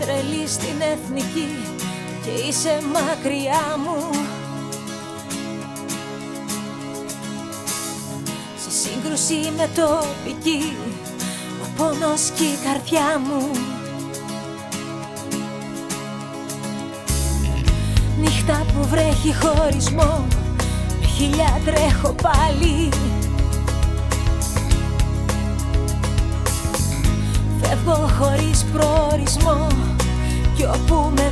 τρελή στην εθνική και είσαι μακριά μου. Σε σύγκρουση με τοπική ο πόνος και η καρδιά μου. Νύχτα που βρέχει χωρισμό με χιλιά τρέχω πάλι κι όπου με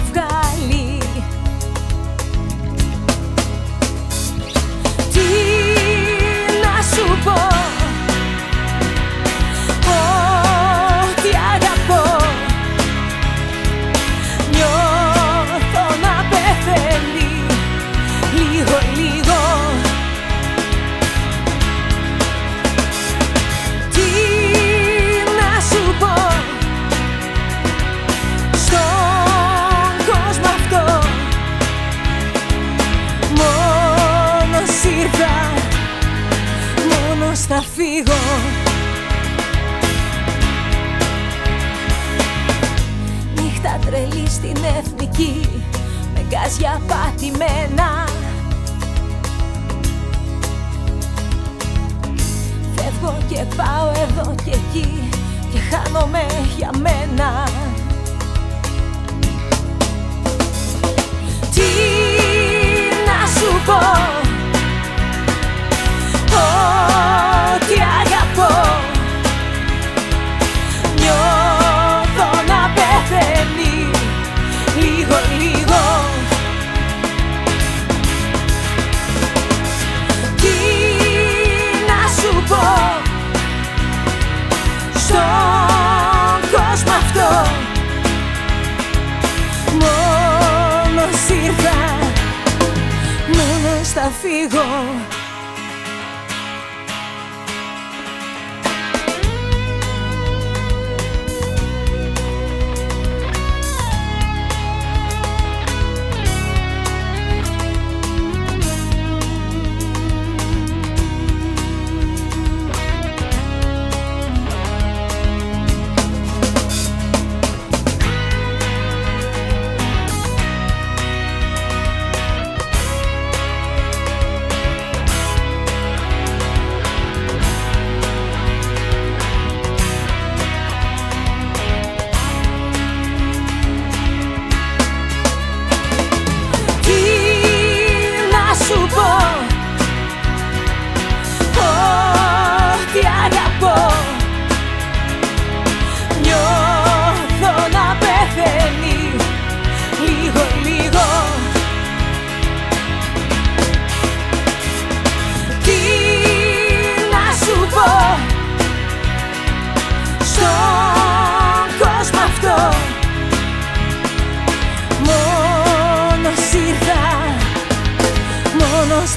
Μόνος θα φύγω. Νύχτα τρελή στην εθνική Με γκάζια πατημένα. Φεύγω και πάω εδώ και εκεί Και χάνομαι για μένα θα φύγω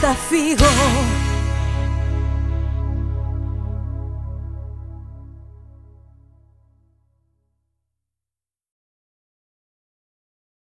θα φύγω